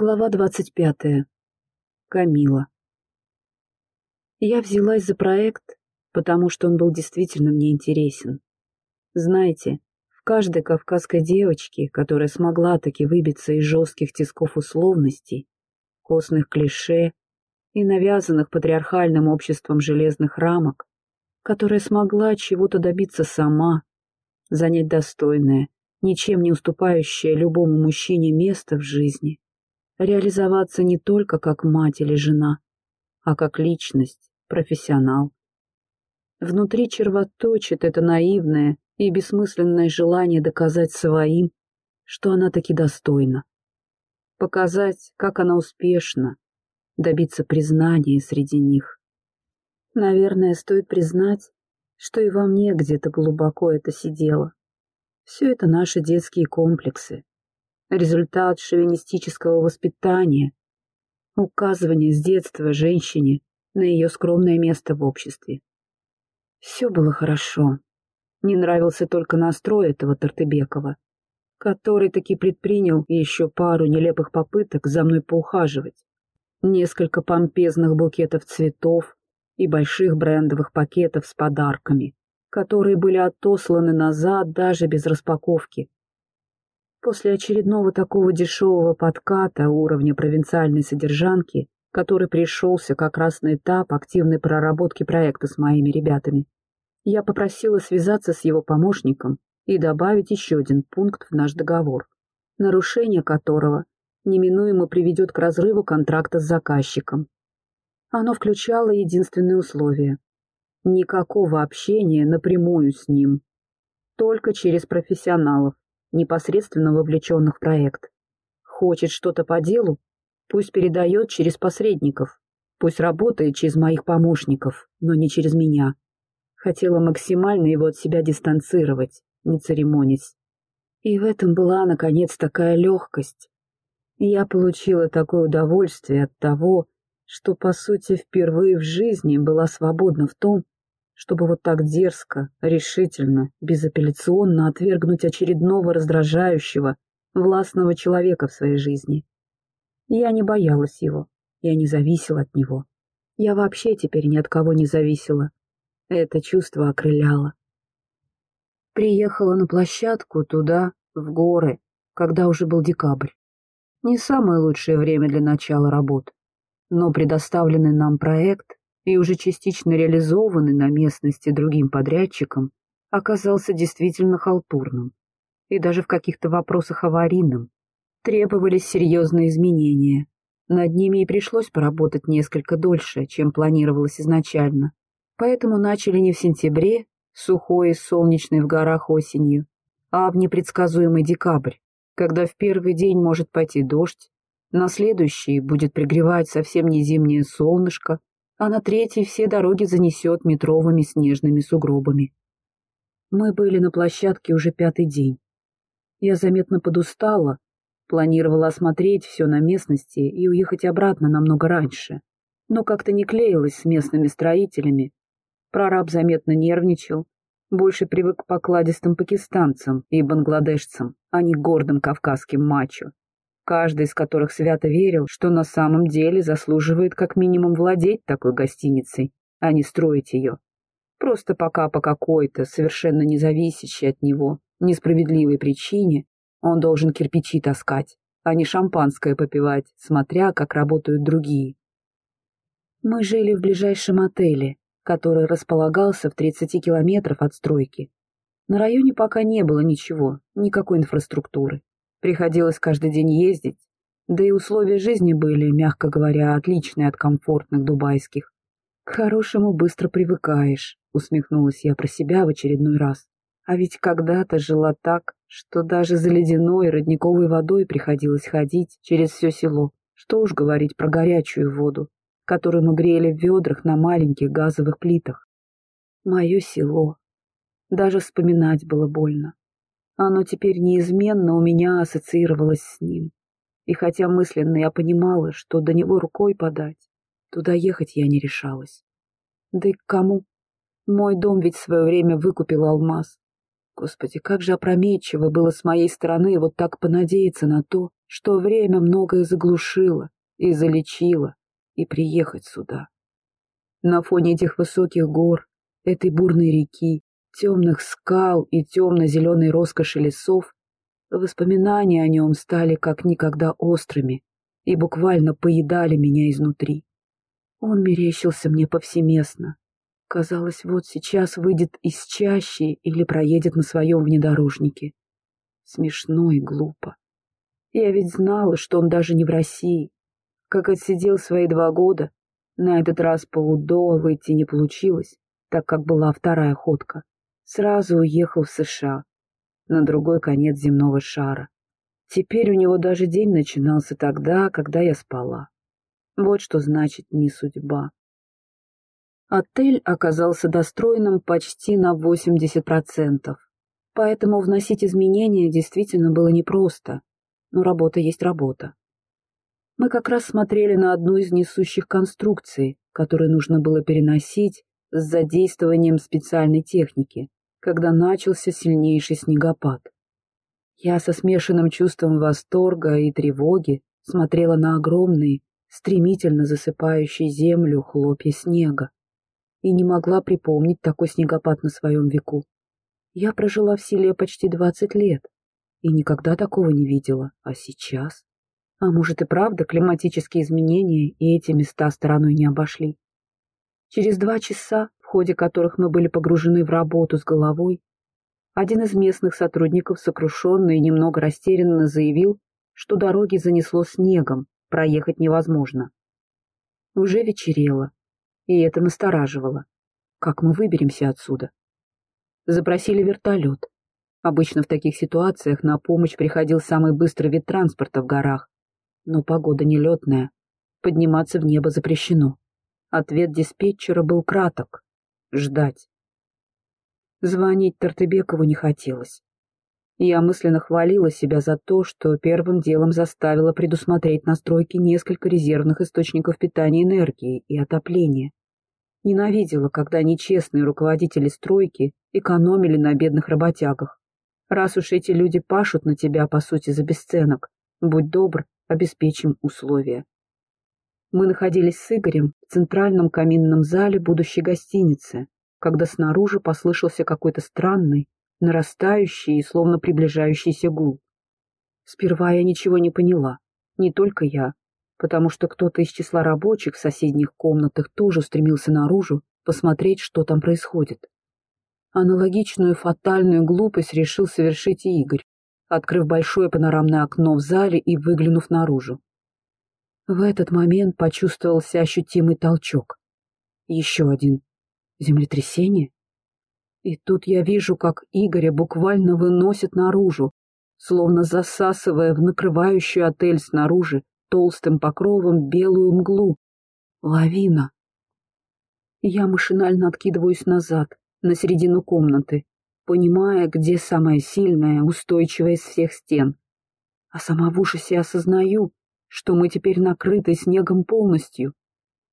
Глава двадцать пятая. Камила. Я взялась за проект, потому что он был действительно мне интересен. Знаете, в каждой кавказской девочке, которая смогла таки выбиться из жестких тисков условностей, костных клише и навязанных патриархальным обществом железных рамок, которая смогла чего-то добиться сама, занять достойное, ничем не уступающее любому мужчине место в жизни, реализоваться не только как мать или жена, а как личность, профессионал. Внутри червоточит это наивное и бессмысленное желание доказать своим, что она таки достойна. Показать, как она успешна, добиться признания среди них. Наверное, стоит признать, что и во мне где-то глубоко это сидело. Все это наши детские комплексы, результат шовинистического воспитания, указывание с детства женщине на ее скромное место в обществе. Все было хорошо. Не нравился только настрой этого Тартыбекова, который таки предпринял еще пару нелепых попыток за мной поухаживать. Несколько помпезных букетов цветов и больших брендовых пакетов с подарками, которые были отосланы назад даже без распаковки, После очередного такого дешевого подката уровня провинциальной содержанки, который пришелся как раз на этап активной проработки проекта с моими ребятами, я попросила связаться с его помощником и добавить еще один пункт в наш договор, нарушение которого неминуемо приведет к разрыву контракта с заказчиком. Оно включало единственное условие – никакого общения напрямую с ним, только через профессионалов, непосредственно вовлеченных в проект. Хочет что-то по делу, пусть передает через посредников, пусть работает через моих помощников, но не через меня. Хотела максимально его от себя дистанцировать, не церемонясь. И в этом была, наконец, такая легкость. Я получила такое удовольствие от того, что, по сути, впервые в жизни была свободна в том, чтобы вот так дерзко, решительно, безапелляционно отвергнуть очередного раздражающего, властного человека в своей жизни. Я не боялась его, я не зависела от него. Я вообще теперь ни от кого не зависела. Это чувство окрыляло. Приехала на площадку туда, в горы, когда уже был декабрь. Не самое лучшее время для начала работ, но предоставленный нам проект и уже частично реализованный на местности другим подрядчиком, оказался действительно халтурным и даже в каких-то вопросах аварийным. Требовались серьезные изменения. Над ними и пришлось поработать несколько дольше, чем планировалось изначально. Поэтому начали не в сентябре, сухой и солнечный в горах осенью, а в непредсказуемый декабрь, когда в первый день может пойти дождь, на следующий будет пригревать совсем не зимнее солнышко, а на третьей все дороги занесет метровыми снежными сугробами. Мы были на площадке уже пятый день. Я заметно подустала, планировала осмотреть все на местности и уехать обратно намного раньше, но как-то не клеилась с местными строителями. Прораб заметно нервничал, больше привык к покладистым пакистанцам и бангладешцам, а не гордым кавказским мачо каждый из которых свято верил, что на самом деле заслуживает как минимум владеть такой гостиницей, а не строить ее. Просто пока по какой-то, совершенно независящей от него, несправедливой причине он должен кирпичи таскать, а не шампанское попивать, смотря, как работают другие. Мы жили в ближайшем отеле, который располагался в 30 километров от стройки. На районе пока не было ничего, никакой инфраструктуры. Приходилось каждый день ездить, да и условия жизни были, мягко говоря, отличные от комфортных дубайских. К хорошему быстро привыкаешь, усмехнулась я про себя в очередной раз. А ведь когда-то жила так, что даже за ледяной родниковой водой приходилось ходить через все село. Что уж говорить про горячую воду, которую мы грели в ведрах на маленьких газовых плитах. Мое село. Даже вспоминать было больно. Оно теперь неизменно у меня ассоциировалось с ним. И хотя мысленно я понимала, что до него рукой подать, туда ехать я не решалась. Да и к кому? Мой дом ведь в свое время выкупил алмаз. Господи, как же опрометчиво было с моей стороны вот так понадеяться на то, что время многое заглушило и залечило, и приехать сюда. На фоне этих высоких гор, этой бурной реки, темных скал и темно-зеленой роскоши лесов, воспоминания о нем стали как никогда острыми и буквально поедали меня изнутри. Он мерещился мне повсеместно. Казалось, вот сейчас выйдет из чащи или проедет на своем внедорожнике. Смешно и глупо. Я ведь знала, что он даже не в России. Как отсидел свои два года, на этот раз по УДО выйти не получилось, так как была вторая ходка. Сразу уехал в США, на другой конец земного шара. Теперь у него даже день начинался тогда, когда я спала. Вот что значит не судьба. Отель оказался достроенным почти на 80%, поэтому вносить изменения действительно было непросто, но работа есть работа. Мы как раз смотрели на одну из несущих конструкций, которые нужно было переносить с задействованием специальной техники, когда начался сильнейший снегопад. Я со смешанным чувством восторга и тревоги смотрела на огромные, стремительно засыпающие землю хлопья снега и не могла припомнить такой снегопад на своем веку. Я прожила в селе почти двадцать лет и никогда такого не видела, а сейчас... А может и правда климатические изменения и эти места стороной не обошли. Через два часа, в ходе которых мы были погружены в работу с головой, один из местных сотрудников сокрушенно и немного растерянно заявил, что дороги занесло снегом, проехать невозможно. Уже вечерело, и это настораживало. Как мы выберемся отсюда? Запросили вертолет. Обычно в таких ситуациях на помощь приходил самый быстрый вид транспорта в горах, но погода нелетная. Подниматься в небо запрещено. Ответ диспетчера был краток. Ждать. Звонить Тартыбекову не хотелось. Я мысленно хвалила себя за то, что первым делом заставила предусмотреть настройки несколько резервных источников питания энергии и отопления. Ненавидела, когда нечестные руководители стройки экономили на бедных работягах. Раз уж эти люди пашут на тебя, по сути, за бесценок, будь добр, обеспечим условия. Мы находились с Игорем в центральном каминном зале будущей гостиницы, когда снаружи послышался какой-то странный, нарастающий и словно приближающийся гул. Сперва я ничего не поняла, не только я, потому что кто-то из числа рабочих в соседних комнатах тоже стремился наружу посмотреть, что там происходит. Аналогичную фатальную глупость решил совершить и Игорь, открыв большое панорамное окно в зале и выглянув наружу. В этот момент почувствовался ощутимый толчок. Еще один. Землетрясение? И тут я вижу, как Игоря буквально выносит наружу, словно засасывая в накрывающую отель снаружи толстым покровом белую мглу. Лавина. Я машинально откидываюсь назад, на середину комнаты, понимая, где самая сильная, устойчивая из всех стен. А сама в ужасе осознаю, что мы теперь накрыты снегом полностью.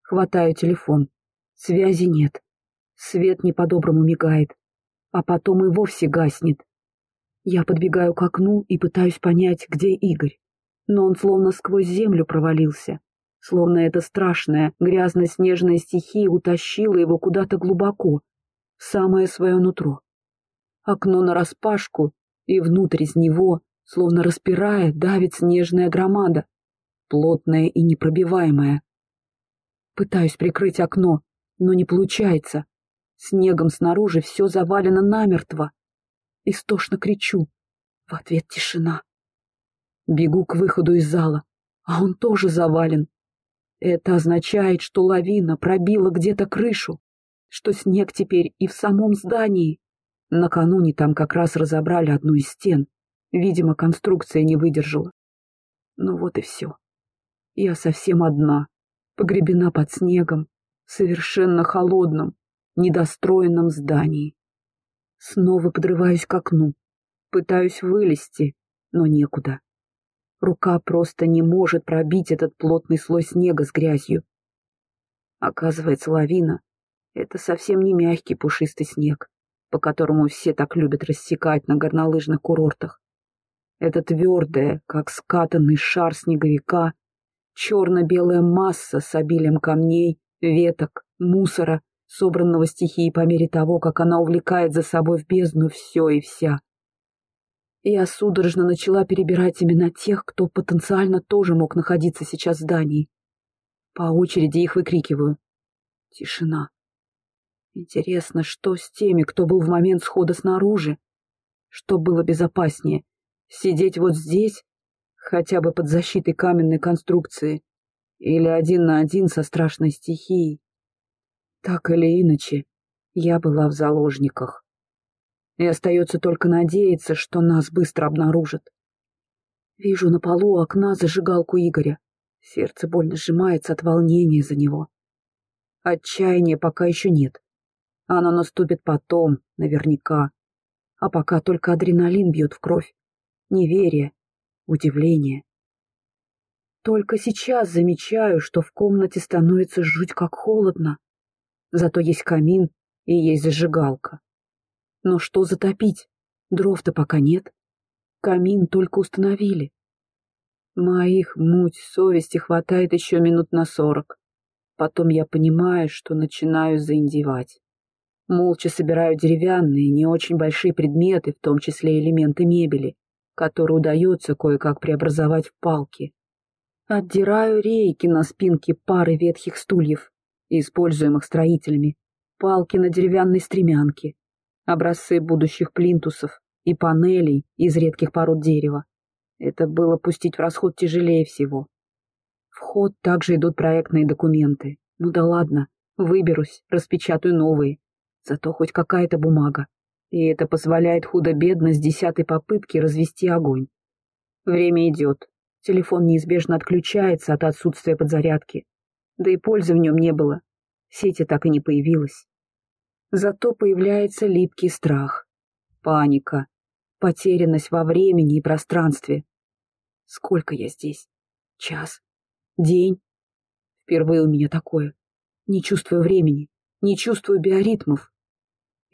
Хватаю телефон. Связи нет. Свет не по-доброму мигает, а потом и вовсе гаснет. Я подбегаю к окну и пытаюсь понять, где Игорь. Но он словно сквозь землю провалился. Словно эта страшная, грязно-снежная стихия утащила его куда-то глубоко, в самое свое нутро окно нараспашку, и внутрь из него, словно распирая, давит снежная громада, плотная и непробиваемая. Пытаюсь прикрыть окно, но не получается. Снегом снаружи все завалено намертво. Истошно кричу. В ответ тишина. Бегу к выходу из зала, а он тоже завален. Это означает, что лавина пробила где-то крышу, что снег теперь и в самом здании. Накануне там как раз разобрали одну из стен. Видимо, конструкция не выдержала. Ну вот и все. Я совсем одна, погребена под снегом, совершенно холодном, недостроенном здании. Снова подрываюсь к окну, пытаюсь вылезти, но некуда. Рука просто не может пробить этот плотный слой снега с грязью. Оказывается, лавина — это совсем не мягкий пушистый снег по которому все так любят рассекать на горнолыжных курортах. Это твердая, как скатанный шар снеговика, черно-белая масса с обилием камней, веток, мусора, собранного стихией по мере того, как она увлекает за собой в бездну все и вся. Я судорожно начала перебирать имена тех, кто потенциально тоже мог находиться сейчас в здании. По очереди их выкрикиваю. Тишина. Интересно, что с теми, кто был в момент схода снаружи? Что было безопаснее? Сидеть вот здесь, хотя бы под защитой каменной конструкции, или один на один со страшной стихией? Так или иначе, я была в заложниках и остается только надеяться, что нас быстро обнаружат. Вижу на полу окна зажигалку Игоря. Сердце больно сжимается от волнения за него. Отчаяния пока еще нет. Оно наступит потом, наверняка. А пока только адреналин бьет в кровь. Неверие, удивление. Только сейчас замечаю, что в комнате становится жуть как холодно. Зато есть камин и есть зажигалка. Но что затопить? Дров-то пока нет. Камин только установили. Моих муть совести хватает еще минут на сорок. Потом я понимаю, что начинаю заиндевать. Молча собираю деревянные, не очень большие предметы, в том числе элементы мебели, которые удается кое-как преобразовать в палки. Отдираю рейки на спинке пары ветхих стульев, используемых строителями, палки на деревянной стремянке, образцы будущих плинтусов и панелей из редких пород дерева. Это было пустить в расход тяжелее всего. В ход также идут проектные документы. Ну да ладно, выберусь, распечатаю новые. Зато хоть какая-то бумага. И это позволяет худо-бедно с десятой попытки развести огонь. Время идет. Телефон неизбежно отключается от отсутствия подзарядки. Да и пользы в нем не было. Сети так и не появилась. Зато появляется липкий страх, паника, потерянность во времени и пространстве. Сколько я здесь? Час? День? Впервые у меня такое. Не чувствую времени, не чувствую биоритмов.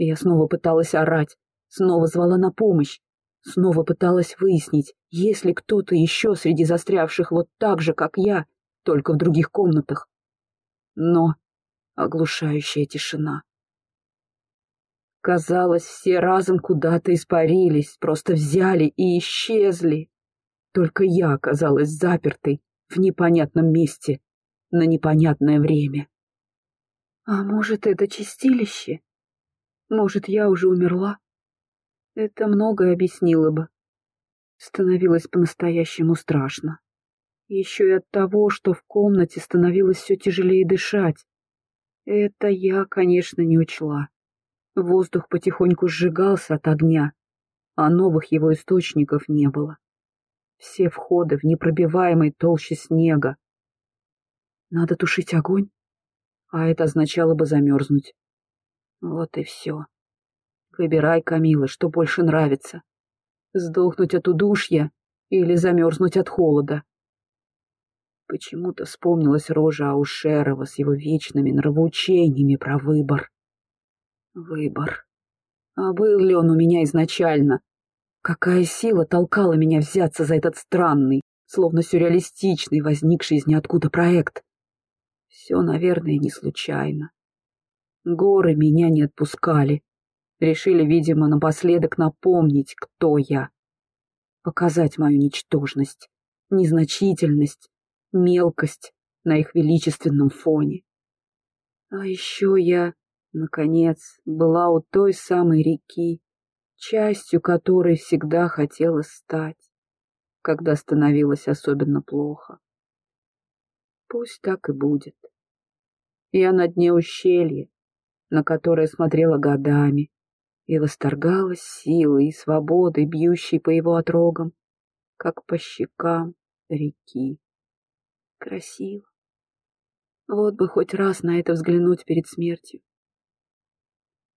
Я снова пыталась орать, снова звала на помощь, снова пыталась выяснить, есть ли кто-то еще среди застрявших вот так же, как я, только в других комнатах. Но оглушающая тишина. Казалось, все разом куда-то испарились, просто взяли и исчезли. Только я оказалась запертой в непонятном месте на непонятное время. А может, это чистилище? Может, я уже умерла? Это многое объяснило бы. Становилось по-настоящему страшно. Еще и от того, что в комнате становилось все тяжелее дышать. Это я, конечно, не учла. Воздух потихоньку сжигался от огня, а новых его источников не было. Все входы в непробиваемой толще снега. Надо тушить огонь, а это означало бы замерзнуть. Вот и все. Выбирай, Камила, что больше нравится. Сдохнуть от удушья или замерзнуть от холода. Почему-то вспомнилась рожа Аушерова с его вечными нравоучениями про выбор. Выбор. А был ли он у меня изначально? Какая сила толкала меня взяться за этот странный, словно сюрреалистичный, возникший из ниоткуда проект? Все, наверное, не случайно. Горы меня не отпускали. Решили, видимо, напоследок напомнить, кто я. Показать мою ничтожность, незначительность, мелкость на их величественном фоне. А еще я Наконец, была у той самой реки, частью которой всегда хотела стать, когда становилось особенно плохо. Пусть так и будет. Я на дне ущелья, на которое смотрела годами, и восторгалась силой и свободой, бьющей по его отрогам, как по щекам реки. Красиво. Вот бы хоть раз на это взглянуть перед смертью.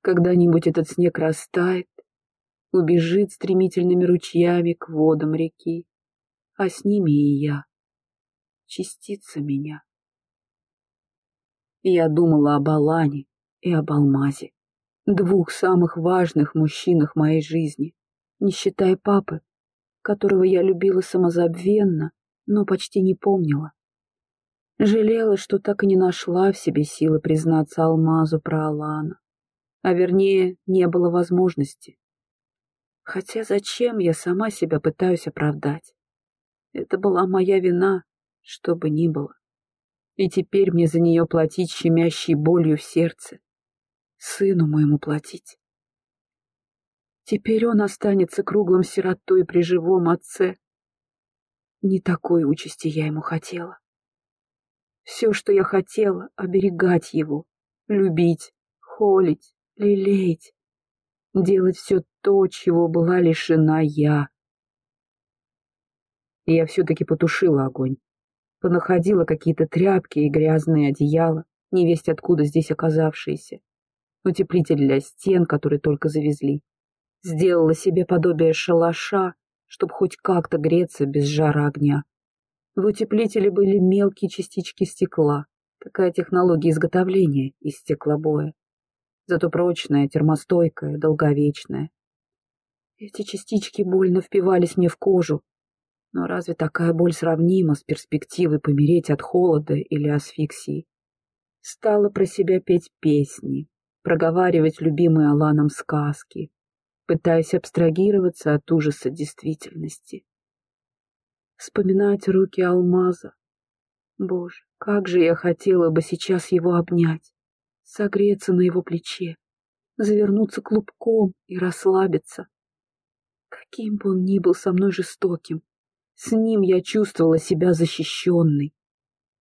Когда-нибудь этот снег растает, убежит стремительными ручьями к водам реки, а с ними и я, частица меня. Я думала об Алане и об алмазе. Двух самых важных мужчинах моей жизни, не считая папы, которого я любила самозабвенно, но почти не помнила. Жалела, что так и не нашла в себе силы признаться Алмазу про Алана. А вернее, не было возможности. Хотя зачем я сама себя пытаюсь оправдать? Это была моя вина, что бы ни было. И теперь мне за нее платить щемящей болью в сердце. Сыну моему платить. Теперь он останется круглым сиротой при живом отце. Не такой участи я ему хотела. Все, что я хотела, оберегать его, любить, холить, лелеять, делать все то, чего была лишена я. Я все-таки потушила огонь, понаходила какие-то тряпки и грязные одеяла, невесть откуда здесь оказавшиеся, утеплитель для стен, который только завезли. Сделала себе подобие шалаша, чтобы хоть как-то греться без жара огня. В утеплителе были мелкие частички стекла. Такая технология изготовления из стеклобоя. Зато прочная, термостойкая, долговечная. Эти частички больно впивались мне в кожу. Но разве такая боль сравнима с перспективой помереть от холода или асфиксии? Стала про себя петь песни, проговаривать любимые Аланом сказки, пытаясь абстрагироваться от ужаса действительности вспоминать руки алмаза. Боже, как же я хотела бы сейчас его обнять, согреться на его плече, завернуться клубком и расслабиться. Каким бы он ни был со мной жестоким, с ним я чувствовала себя защищенной.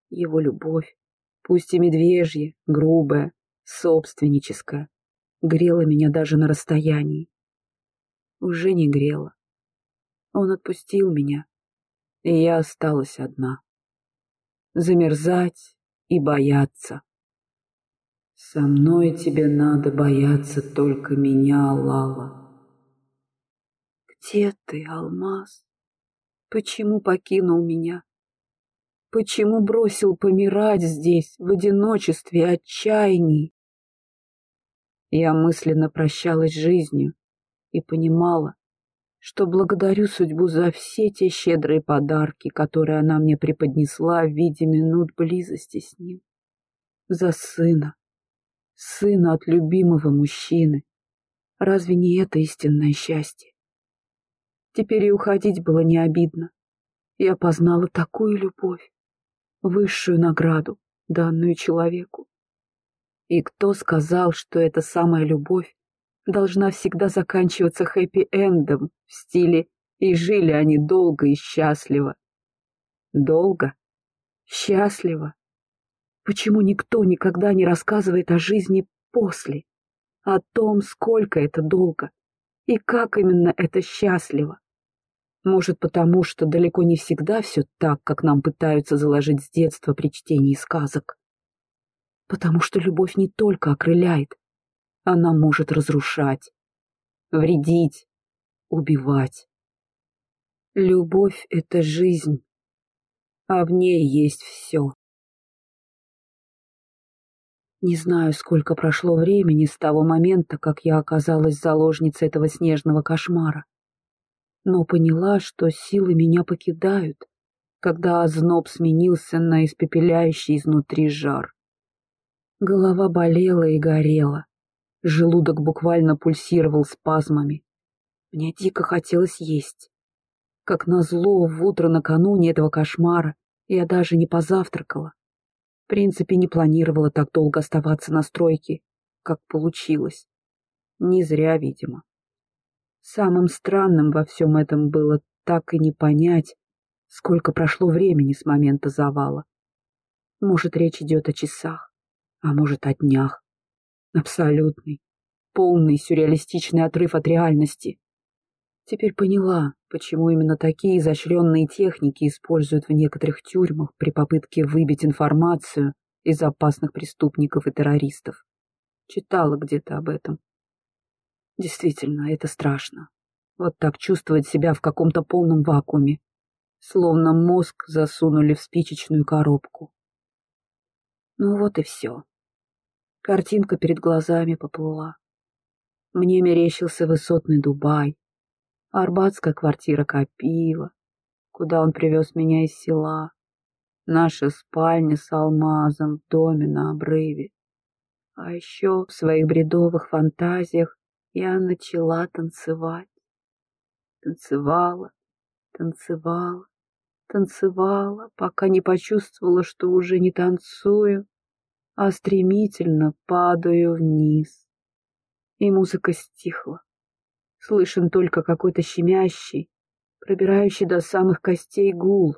Его любовь, пусть и медвежья, грубая, собственническая, грела меня даже на расстоянии. Уже не грела. Он отпустил меня, и я осталась одна. Замерзать и бояться. Со мной тебе надо бояться только меня, Лала. Где ты, Алмаз? Почему покинул меня? Почему бросил помирать здесь, в одиночестве отчаянии? Я мысленно прощалась с жизнью и понимала, что благодарю судьбу за все те щедрые подарки, которые она мне преподнесла в виде минут близости с ним. За сына. Сына от любимого мужчины. Разве не это истинное счастье? Теперь и уходить было не обидно. Я познала такую любовь, высшую награду, данную человеку. И кто сказал, что эта самая любовь должна всегда заканчиваться хэппи-эндом в стиле «и жили они долго и счастливо». Долго? Счастливо? Почему никто никогда не рассказывает о жизни после? О том, сколько это долго? И как именно это счастливо? Может, потому что далеко не всегда все так, как нам пытаются заложить с детства при чтении сказок? Потому что любовь не только окрыляет, она может разрушать, вредить, убивать. Любовь — это жизнь, а в ней есть все. Не знаю, сколько прошло времени с того момента, как я оказалась заложницей этого снежного кошмара, но поняла, что силы меня покидают, когда озноб сменился на испепеляющий изнутри жар. Голова болела и горела. Желудок буквально пульсировал спазмами. Мне дико хотелось есть. Как назло, в утро накануне этого кошмара я даже не позавтракала. В принципе, не планировала так долго оставаться на стройке, как получилось. Не зря, видимо. Самым странным во всем этом было так и не понять, сколько прошло времени с момента завала. Может, речь идет о часах, а может, о днях. Абсолютный, полный сюрреалистичный отрыв от реальности. Теперь поняла, почему именно такие изощренные техники используют в некоторых тюрьмах при попытке выбить информацию из опасных преступников и террористов. Читала где-то об этом. Действительно, это страшно. Вот так чувствовать себя в каком-то полном вакууме, словно мозг засунули в спичечную коробку. Ну вот и все. Картинка перед глазами поплыла. Мне мерещился высотный Дубай, арбатская квартира Копива, куда он привез меня из села, наша спальня с алмазом в доме на обрыве. А еще в своих бредовых фантазиях я начала танцевать. Танцевала, танцевала, танцевала, пока не почувствовала, что уже не танцую, а стремительно падаю вниз. И музыка стихла. Слышен только какой-то щемящий, пробирающий до самых костей гул.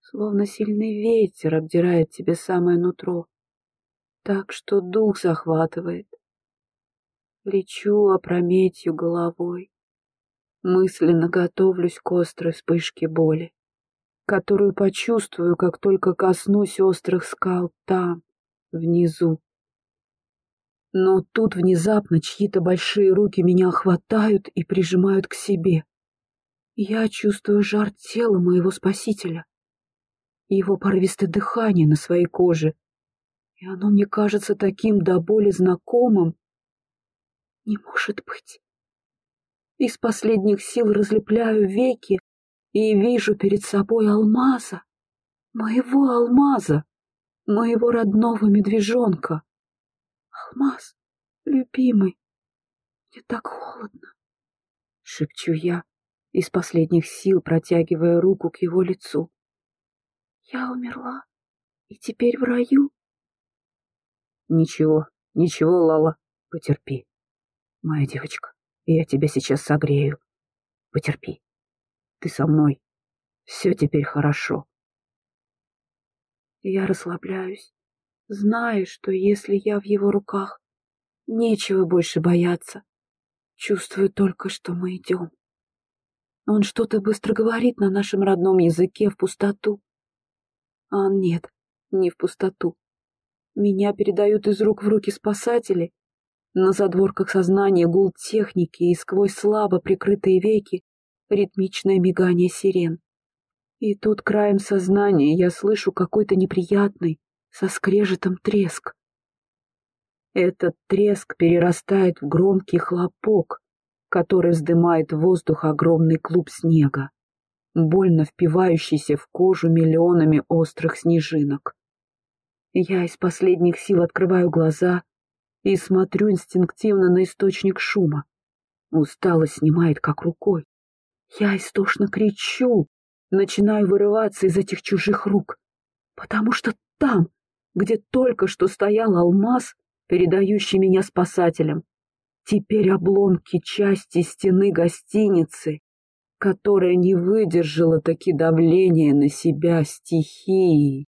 Словно сильный ветер обдирает тебе самое нутро, так что дух захватывает. Лечу опрометью головой, мысленно готовлюсь к острой вспышке боли, которую почувствую, как только коснусь острых скал там, внизу. Но тут внезапно чьи-то большие руки меня хватают и прижимают к себе. Я чувствую жар тела моего спасителя, его порывистое дыхание на своей коже, и оно мне кажется таким до боли знакомым. Не может быть. Из последних сил разлепляю веки и вижу перед собой алмаза, моего алмаза моего родного медвежонка. Алмаз, любимый, мне так холодно, — шепчу я, из последних сил протягивая руку к его лицу. Я умерла и теперь в раю. Ничего, ничего, Лала, потерпи. Моя девочка, я тебя сейчас согрею. Потерпи. Ты со мной. Все теперь хорошо. Я расслабляюсь, зная, что если я в его руках, нечего больше бояться. Чувствую только, что мы идем. Он что-то быстро говорит на нашем родном языке в пустоту. А нет, не в пустоту. Меня передают из рук в руки спасатели. На задворках сознания гул техники и сквозь слабо прикрытые веки ритмичное мигание сирен. И тут краем сознания я слышу какой-то неприятный, со скрежетом треск. Этот треск перерастает в громкий хлопок, который вздымает в воздух огромный клуб снега, больно впивающийся в кожу миллионами острых снежинок. Я из последних сил открываю глаза и смотрю инстинктивно на источник шума. Усталость снимает как рукой. Я истошно кричу, начинаю вырываться из этих чужих рук, потому что там, где только что стоял алмаз, передающий меня спасателям, теперь обломки части стены гостиницы, которая не выдержала таки давления на себя стихии.